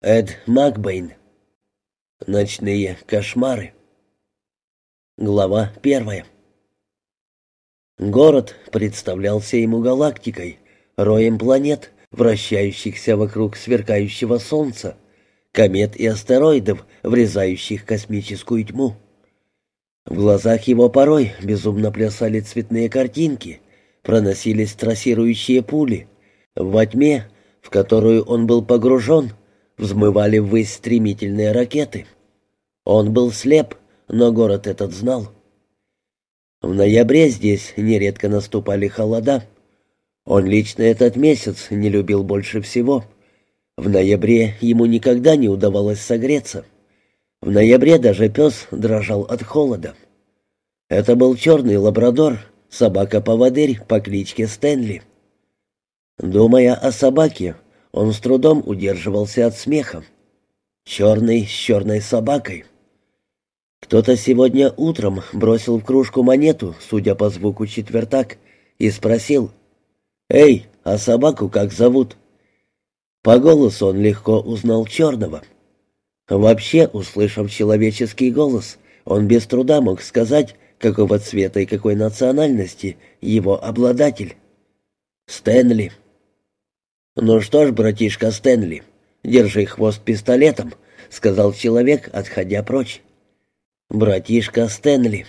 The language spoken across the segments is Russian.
Эд Макбейн. Ночные кошмары. Глава первая. Город представлялся ему галактикой, роем планет, вращающихся вокруг сверкающего солнца, комет и астероидов, врезающих космическую тьму. В глазах его порой безумно плясали цветные картинки, проносились трассирующие пули. Во тьме, в которую он был погружен, взмывали ввысь стремительные ракеты. Он был слеп, но город этот знал. В ноябре здесь нередко наступали холода. Он лично этот месяц не любил больше всего. В ноябре ему никогда не удавалось согреться. В ноябре даже пес дрожал от холода. Это был черный лабрадор, собака-поводырь по кличке Стэнли. Думая о собаке, он с трудом удерживался от смеха. Черный с черной собакой. Кто-то сегодня утром бросил в кружку монету, судя по звуку четвертак, и спросил, «Эй, а собаку как зовут?» По голосу он легко узнал черного. Вообще, услышав человеческий голос, он без труда мог сказать, какого цвета и какой национальности его обладатель. «Стэнли», «Ну что ж, братишка Стэнли, держи хвост пистолетом», — сказал человек, отходя прочь. «Братишка Стэнли».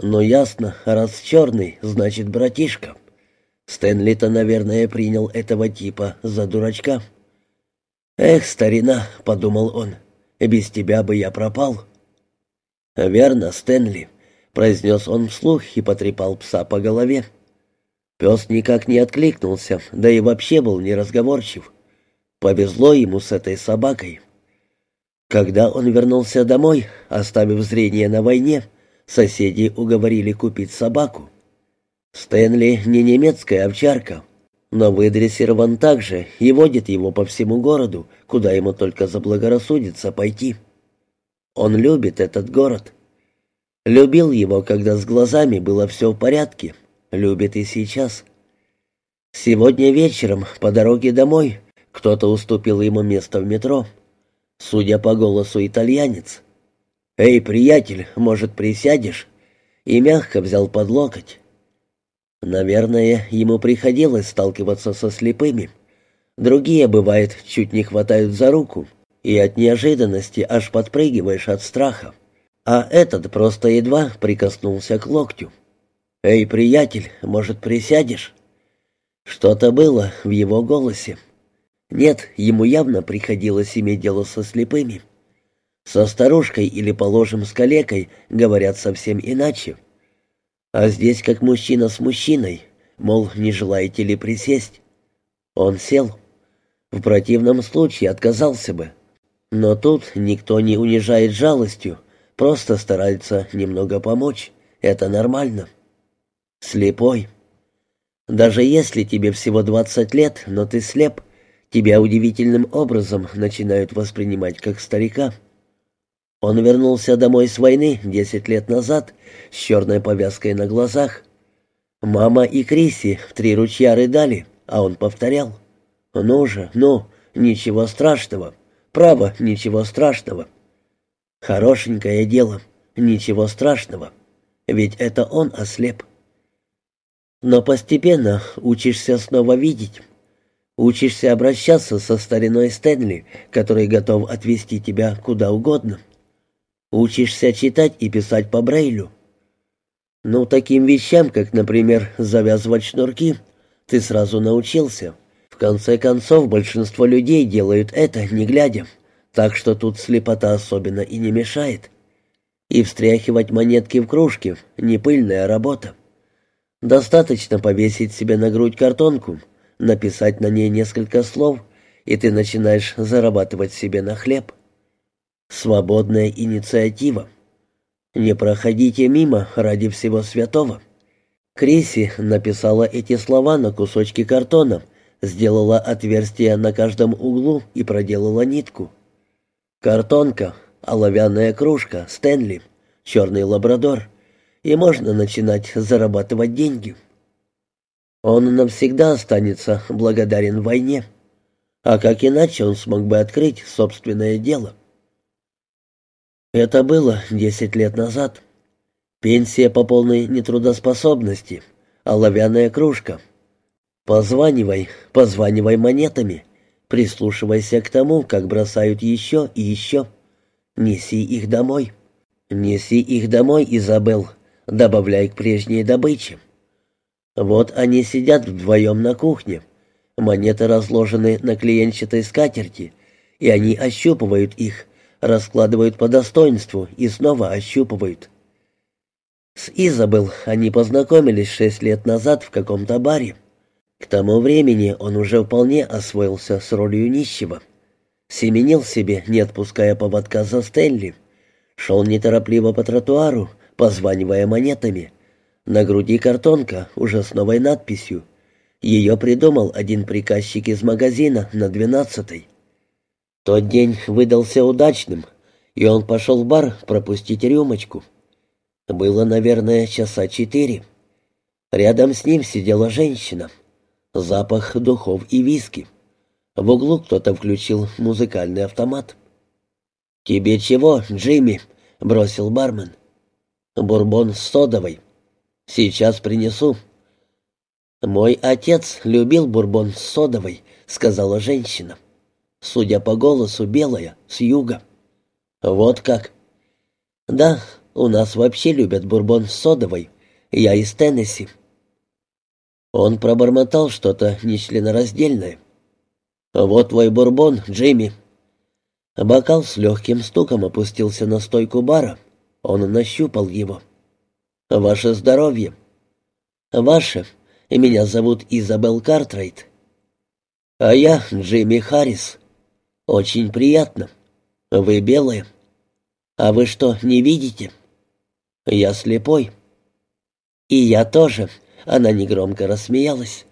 «Ну ясно, раз черный, значит братишка». Стэнли-то, наверное, принял этого типа за дурачка. «Эх, старина», — подумал он, — «без тебя бы я пропал». «Верно, Стэнли», — произнес он вслух и потрепал пса по голове. Пес никак не откликнулся, да и вообще был неразговорчив. Повезло ему с этой собакой. Когда он вернулся домой, оставив зрение на войне, соседи уговорили купить собаку. Стэнли не немецкая овчарка, но выдрессирован так же и водит его по всему городу, куда ему только заблагорассудится пойти. Он любит этот город. Любил его, когда с глазами было все в порядке, любит и сейчас. Сегодня вечером по дороге домой кто-то уступил ему место в метро. Судя по голосу, итальянец. «Эй, приятель, может, присядешь?» И мягко взял под локоть. Наверное, ему приходилось сталкиваться со слепыми. Другие, бывает, чуть не хватают за руку, и от неожиданности аж подпрыгиваешь от страха. А этот просто едва прикоснулся к локтю. «Эй, приятель, может, присядешь?» Что-то было в его голосе. Нет, ему явно приходилось иметь дело со слепыми. Со старушкой или, положим, с калекой говорят совсем иначе. А здесь как мужчина с мужчиной, мол, не желаете ли присесть? Он сел. В противном случае отказался бы. Но тут никто не унижает жалостью, просто старается немного помочь. Это нормально. Слепой. Даже если тебе всего 20 лет, но ты слеп, тебя удивительным образом начинают воспринимать как старика. Он вернулся домой с войны 10 лет назад с черной повязкой на глазах. Мама и Криси в три ручья рыдали, а он повторял. «Ну же, ну, ничего страшного. Право, ничего страшного». Хорошенькое дело, ничего страшного. Ведь это он ослеп. Но постепенно учишься снова видеть. Учишься обращаться со стариной Стэнли, который готов отвезти тебя куда угодно. Учишься читать и писать по Брейлю. Ну, таким вещам, как, например, завязывать шнурки, ты сразу научился. В конце концов, большинство людей делают это, не глядя, так что тут слепота особенно и не мешает. И встряхивать монетки в кружке — не пыльная работа. Достаточно повесить себе на грудь картонку, написать на ней несколько слов, и ты начинаешь зарабатывать себе на хлеб. Свободная инициатива. Не проходите мимо ради всего святого. Криси написала эти слова на кусочке картона, сделала отверстие на каждом углу и проделала нитку. Картонка, оловянная кружка, Стэнли, черный лабрадор — и можно начинать зарабатывать деньги. Он навсегда останется благодарен войне. А как иначе он смог бы открыть собственное дело? Это было десять лет назад. Пенсия по полной нетрудоспособности, оловянная кружка. Позванивай, позванивай монетами, прислушивайся к тому, как бросают еще и еще. Неси их домой. Неси их домой, Изабел, добавляй к прежней добыче. Вот они сидят вдвоем на кухне. Монеты разложены на клиентчатой скатерти, и они ощупывают их, раскладывают по достоинству и снова ощупывают. С Изабел они познакомились шесть лет назад в каком-то баре. К тому времени он уже вполне освоился с ролью нищего. Семенил себе, не отпуская поводка за Стэнли. Шел неторопливо по тротуару, позванивая монетами — на груди картонка, уже с новой надписью. Ее придумал один приказчик из магазина на двенадцатой. Тот день выдался удачным, и он пошел в бар пропустить рюмочку. Было, наверное, часа четыре. Рядом с ним сидела женщина. Запах духов и виски. В углу кто-то включил музыкальный автомат. «Тебе чего, Джимми?» — бросил бармен. «Бурбон с содовой». Сейчас принесу». «Мой отец любил бурбон с содовой», — сказала женщина. Судя по голосу, белая, с юга. «Вот как?» «Да, у нас вообще любят бурбон с содовой. Я из Теннесси». Он пробормотал что-то нечленораздельное. «Вот твой бурбон, Джимми». Бокал с легким стуком опустился на стойку бара. Он нащупал его. «Ваше здоровье». «Ваше. Меня зовут Изабел Картрайт». «А я Джимми Харрис. Очень приятно. Вы белые. А вы что, не видите?» «Я слепой». «И я тоже», — она негромко рассмеялась.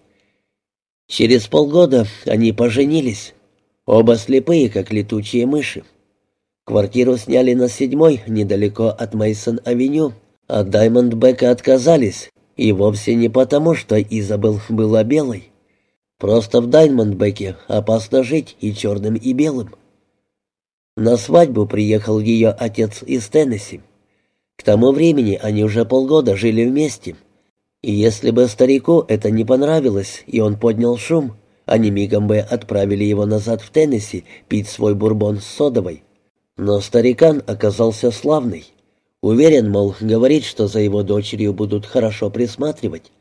Через полгода они поженились. Оба слепые, как летучие мыши. Квартиру сняли на седьмой, недалеко от Мейсон-авеню, от Даймондбека отказались, и вовсе не потому, что Изабел была белой. Просто в Даймондбеке опасно жить и черным, и белым. На свадьбу приехал ее отец из Теннесси. К тому времени они уже полгода жили вместе. И если бы старику это не понравилось, и он поднял шум, они мигом бы отправили его назад в Теннесси пить свой бурбон с содовой. Но старикан оказался славный. Уверен, мол, говорит, что за его дочерью будут хорошо присматривать.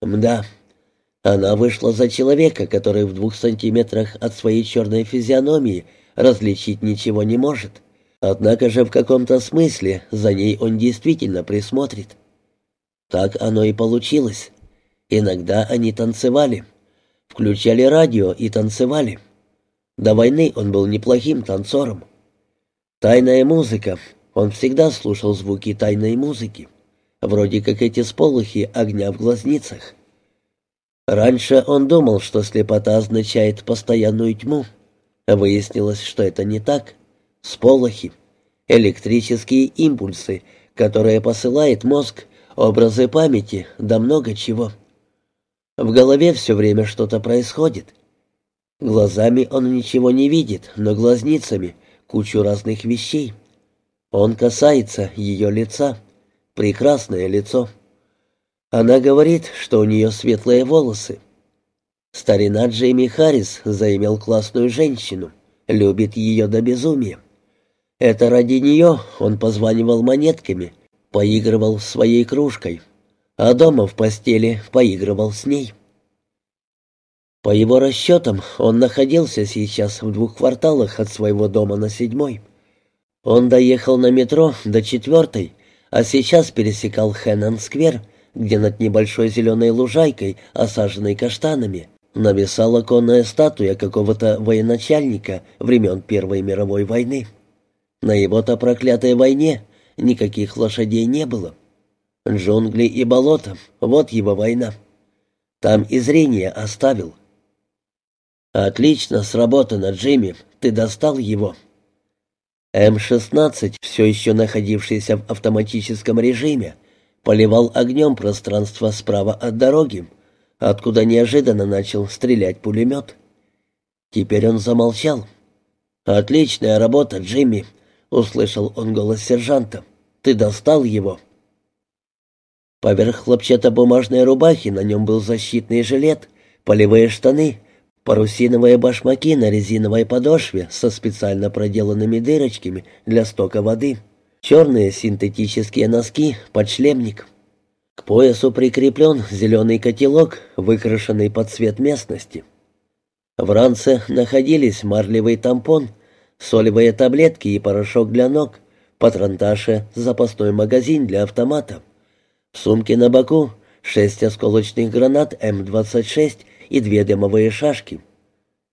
Мда, она вышла за человека, который в двух сантиметрах от своей черной физиономии различить ничего не может. Однако же в каком-то смысле за ней он действительно присмотрит. Так оно и получилось. Иногда они танцевали. Включали радио и танцевали. До войны он был неплохим танцором. Тайная музыка, он всегда слушал звуки тайной музыки, вроде как эти сполохи огня в глазницах. Раньше он думал, что слепота означает постоянную тьму. Выяснилось, что это не так. Сполохи, электрические импульсы, которые посылает мозг, образы памяти, да много чего. В голове все время что-то происходит. Глазами он ничего не видит, но глазницами кучу разных вещей. Он касается ее лица. Прекрасное лицо. Она говорит, что у нее светлые волосы. Старина Джейми Харрис заимел классную женщину, любит ее до безумия. Это ради нее он позванивал монетками, поигрывал своей кружкой, а дома в постели поигрывал с ней. По его расчетам, он находился сейчас в двух кварталах от своего дома на седьмой. Он доехал на метро до четвертой, а сейчас пересекал Хэннон-сквер, где над небольшой зеленой лужайкой, осаженной каштанами, нависала конная статуя какого-то военачальника времен Первой мировой войны. На его-то проклятой войне никаких лошадей не было. Джунгли и болото — вот его война. Там и зрение оставил. «Отлично сработано, Джимми, ты достал его», М-16, все еще находившийся в автоматическом режиме, поливал огнем пространство справа от дороги, откуда неожиданно начал стрелять пулемет. Теперь он замолчал. «Отличная работа, Джимми», — услышал он голос сержанта. «Ты достал его». Поверх хлопчатобумажной рубахи на нем был защитный жилет, полевые штаны, парусиновые башмаки на резиновой подошве со специально проделанными дырочками для стока воды, черные синтетические носки, подшлемник. К поясу прикреплен зеленый котелок, выкрашенный под цвет местности. В ранце находились марлевый тампон, солевые таблетки и порошок для ног, патронташе, запасной магазин для автомата. В сумке на боку шесть осколочных гранат М-26 и две дымовые шашки.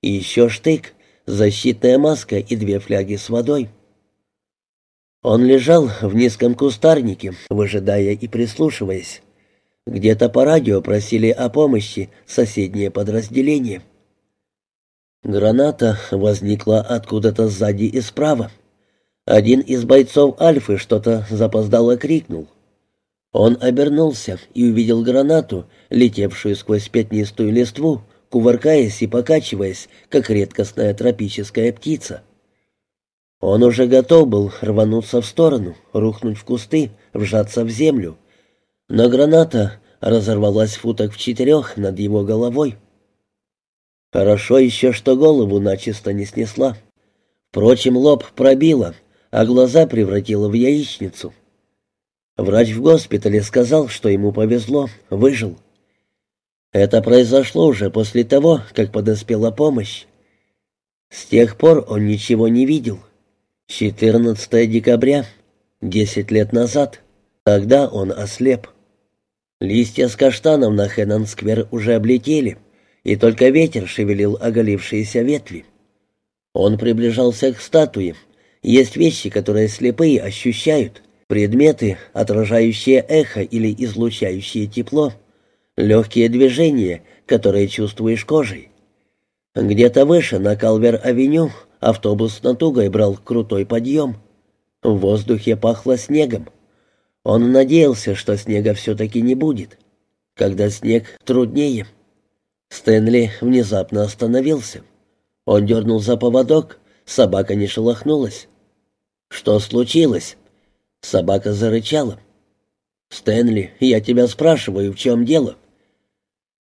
И еще штык, защитная маска и две фляги с водой. Он лежал в низком кустарнике, выжидая и прислушиваясь. Где-то по радио просили о помощи соседние подразделения. Граната возникла откуда-то сзади и справа. Один из бойцов Альфы что-то запоздало крикнул. Он обернулся и увидел гранату, летевшую сквозь пятнистую листву, кувыркаясь и покачиваясь, как редкостная тропическая птица. Он уже готов был рвануться в сторону, рухнуть в кусты, вжаться в землю. Но граната разорвалась футок в четырех над его головой. Хорошо еще, что голову начисто не снесла. Впрочем, лоб пробила, а глаза превратила в яичницу. Врач в госпитале сказал, что ему повезло, выжил. Это произошло уже после того, как подоспела помощь. С тех пор он ничего не видел. 14 декабря, 10 лет назад. Тогда он ослеп. Листья с каштаном на Хэннон-сквер уже облетели, и только ветер шевелил оголившиеся ветви. Он приближался к статуе. Есть вещи, которые слепые ощущают — Предметы, отражающие эхо или излучающие тепло. Легкие движения, которые чувствуешь кожей. Где-то выше, на Калвер-авеню, автобус натугой брал крутой подъем. В воздухе пахло снегом. Он надеялся, что снега все-таки не будет. Когда снег труднее. Стэнли внезапно остановился. Он дернул за поводок, собака не шелохнулась. «Что случилось?» Собака зарычала. «Стэнли, я тебя спрашиваю, в чем дело?»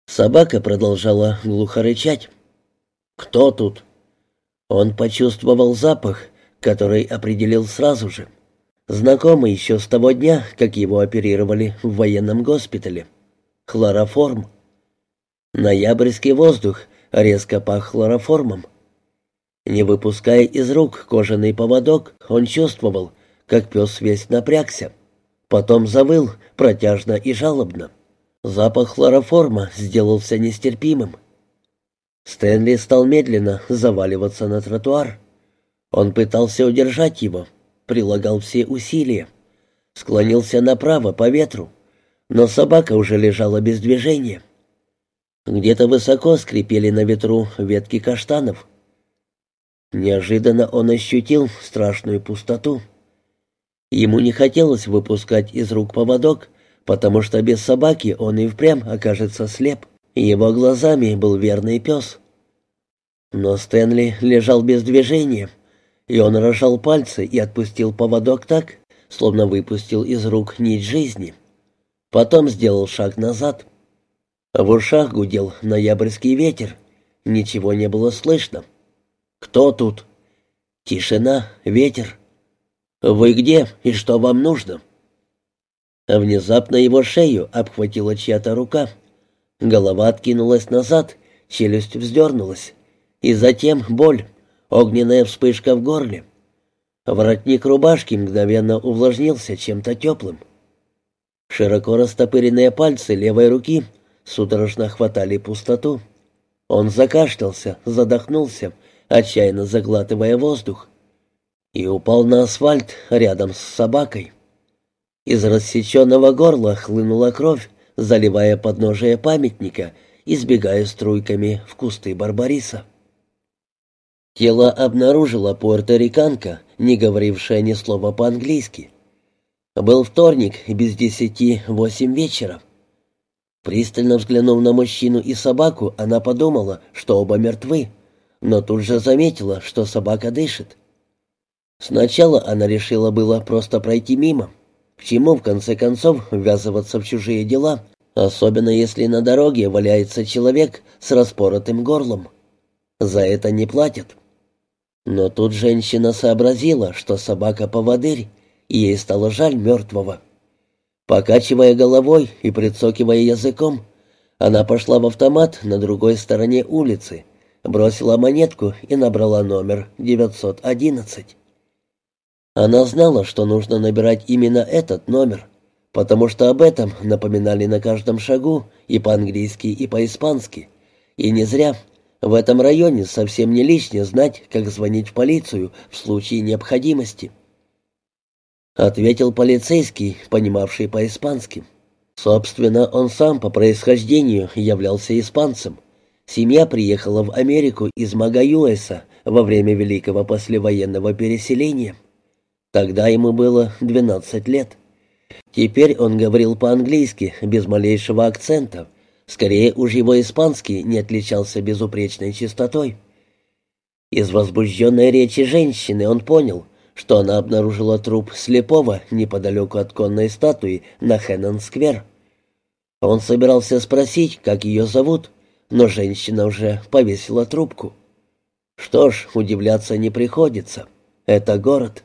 Собака продолжала глухо рычать. «Кто тут?» Он почувствовал запах, который определил сразу же. Знакомый еще с того дня, как его оперировали в военном госпитале. Хлороформ. Ноябрьский воздух резко пах хлороформом. Не выпуская из рук кожаный поводок, он чувствовал, как пес весь напрягся. Потом завыл протяжно и жалобно. Запах хлороформа сделался нестерпимым. Стэнли стал медленно заваливаться на тротуар. Он пытался удержать его, прилагал все усилия. Склонился направо по ветру, но собака уже лежала без движения. Где-то высоко скрипели на ветру ветки каштанов. Неожиданно он ощутил страшную пустоту. Ему не хотелось выпускать из рук поводок, потому что без собаки он и впрямь окажется слеп. Его глазами был верный пес. Но Стэнли лежал без движения, и он рожал пальцы и отпустил поводок так, словно выпустил из рук нить жизни. Потом сделал шаг назад. В ушах гудел ноябрьский ветер. Ничего не было слышно. «Кто тут?» «Тишина, ветер». «Вы где и что вам нужно?» Внезапно его шею обхватила чья-то рука. Голова откинулась назад, челюсть вздернулась. И затем боль, огненная вспышка в горле. Воротник рубашки мгновенно увлажнился чем-то теплым. Широко растопыренные пальцы левой руки судорожно хватали пустоту. Он закашлялся, задохнулся, отчаянно заглатывая воздух и упал на асфальт рядом с собакой. Из рассеченного горла хлынула кровь, заливая подножие памятника и сбегая струйками в кусты барбариса. Тело обнаружила пуэрториканка, не говорившая ни слова по-английски. Был вторник, без десяти восемь вечера. Пристально взглянув на мужчину и собаку, она подумала, что оба мертвы, но тут же заметила, что собака дышит. Сначала она решила было просто пройти мимо. К чему, в конце концов, ввязываться в чужие дела, особенно если на дороге валяется человек с распоротым горлом. За это не платят. Но тут женщина сообразила, что собака поводырь, и ей стало жаль мертвого. Покачивая головой и прицокивая языком, она пошла в автомат на другой стороне улицы, бросила монетку и набрала номер 911. Она знала, что нужно набирать именно этот номер, потому что об этом напоминали на каждом шагу и по-английски, и по-испански. И не зря. В этом районе совсем не лишне знать, как звонить в полицию в случае необходимости. Ответил полицейский, понимавший по-испански. Собственно, он сам по происхождению являлся испанцем. Семья приехала в Америку из Магаюэса во время Великого послевоенного переселения. Тогда ему было 12 лет. Теперь он говорил по-английски, без малейшего акцента. Скорее уж его испанский не отличался безупречной чистотой. Из возбужденной речи женщины он понял, что она обнаружила труп слепого неподалеку от конной статуи на Хэннон-сквер. Он собирался спросить, как ее зовут, но женщина уже повесила трубку. Что ж, удивляться не приходится. Это город.